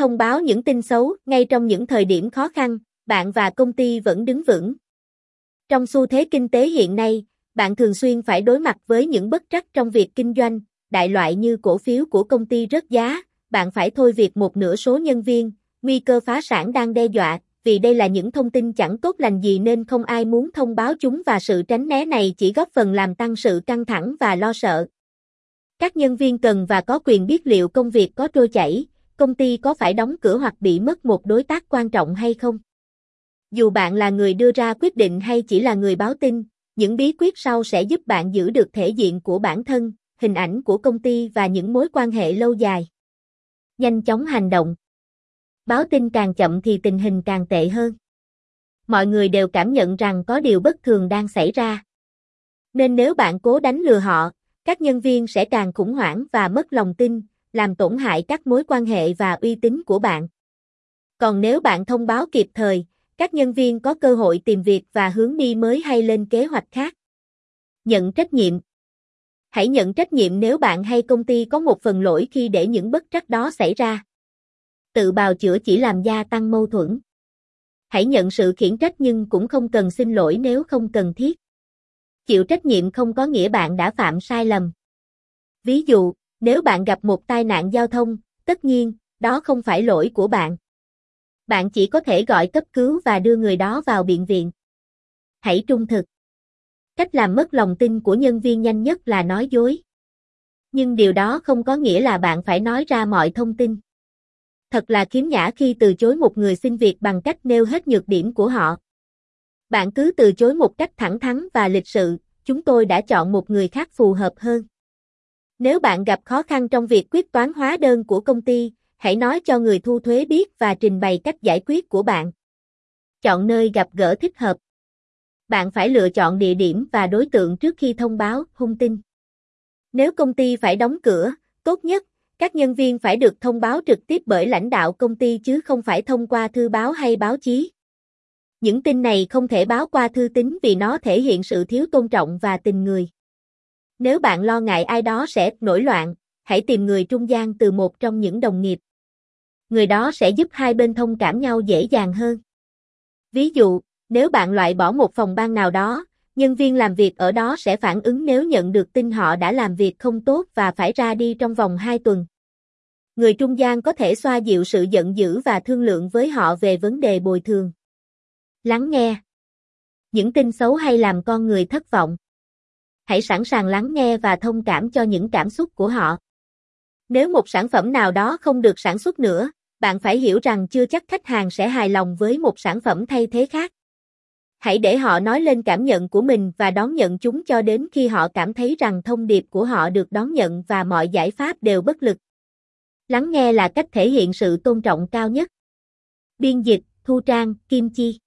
thông báo những tin xấu, ngay trong những thời điểm khó khăn, bạn và công ty vẫn đứng vững. Trong xu thế kinh tế hiện nay, bạn thường xuyên phải đối mặt với những bất trắc trong việc kinh doanh, đại loại như cổ phiếu của công ty rớt giá, bạn phải thôi việc một nửa số nhân viên, nguy cơ phá sản đang đe dọa, vì đây là những thông tin chẳng tốt lành gì nên không ai muốn thông báo chúng và sự tránh né này chỉ góp phần làm tăng sự căng thẳng và lo sợ. Các nhân viên cần và có quyền biết liệu công việc có trôi chảy, công ty có phải đóng cửa hoặc bị mất một đối tác quan trọng hay không. Dù bạn là người đưa ra quyết định hay chỉ là người báo tin, những bí quyết sau sẽ giúp bạn giữ được thể diện của bản thân, hình ảnh của công ty và những mối quan hệ lâu dài. Nhanh chóng hành động. Báo tin càng chậm thì tình hình càng tệ hơn. Mọi người đều cảm nhận rằng có điều bất thường đang xảy ra. Nên nếu bạn cố đánh lừa họ, các nhân viên sẽ càng khủng hoảng và mất lòng tin, làm tổn hại các mối quan hệ và uy tín của bạn. Còn nếu bạn thông báo kịp thời, các nhân viên có cơ hội tìm việc và hướng đi mới hay lên kế hoạch khác. Nhận trách nhiệm Hãy nhận trách nhiệm nếu bạn hay công ty có một phần lỗi khi để những bất trắc đó xảy ra. Tự bào chữa chỉ làm gia tăng mâu thuẫn. Hãy nhận sự khiển trách nhưng cũng không cần xin lỗi nếu không cần thiết. Chịu trách nhiệm không có nghĩa bạn đã phạm sai lầm. Ví dụ, nếu bạn gặp một tai nạn giao thông, tất nhiên, đó không phải lỗi của bạn. Bạn chỉ có thể gọi cấp cứu và đưa người đó vào bệnh viện. Hãy trung thực. Cách làm mất lòng tin của nhân viên nhanh nhất là nói dối. Nhưng điều đó không có nghĩa là bạn phải nói ra mọi thông tin. Thật là khiếm nhã khi từ chối một người xin việc bằng cách nêu hết nhược điểm của họ. Bạn cứ từ chối một cách thẳng thắn và lịch sự, chúng tôi đã chọn một người khác phù hợp hơn. Nếu bạn gặp khó khăn trong việc quyết toán hóa đơn của công ty, hãy nói cho người thu thuế biết và trình bày cách giải quyết của bạn. Chọn nơi gặp gỡ thích hợp. Bạn phải lựa chọn địa điểm và đối tượng trước khi thông báo, thông tin. Nếu công ty phải đóng cửa, tốt nhất, các nhân viên phải được thông báo trực tiếp bởi lãnh đạo công ty chứ không phải thông qua thư báo hay báo chí. Những tin này không thể báo qua thư tín vì nó thể hiện sự thiếu tôn trọng và tình người. Nếu bạn lo ngại ai đó sẽ nổi loạn, hãy tìm người trung gian từ một trong những đồng nghiệp. Người đó sẽ giúp hai bên thông cảm nhau dễ dàng hơn. Ví dụ, nếu bạn loại bỏ một phòng ban nào đó, nhân viên làm việc ở đó sẽ phản ứng nếu nhận được tin họ đã làm việc không tốt và phải ra đi trong vòng 2 tuần. Người trung gian có thể xoa dịu sự giận dữ và thương lượng với họ về vấn đề bồi thường. Lắng nghe. Những tin xấu hay làm con người thất vọng. Hãy sẵn sàng lắng nghe và thông cảm cho những cảm xúc của họ. Nếu một sản phẩm nào đó không được sản xuất nữa, bạn phải hiểu rằng chưa chắc khách hàng sẽ hài lòng với một sản phẩm thay thế khác. Hãy để họ nói lên cảm nhận của mình và đón nhận chúng cho đến khi họ cảm thấy rằng thông điệp của họ được đón nhận và mọi giải pháp đều bất lực. Lắng nghe là cách thể hiện sự tôn trọng cao nhất. Biên dịch, Thu Trang, Kim Chi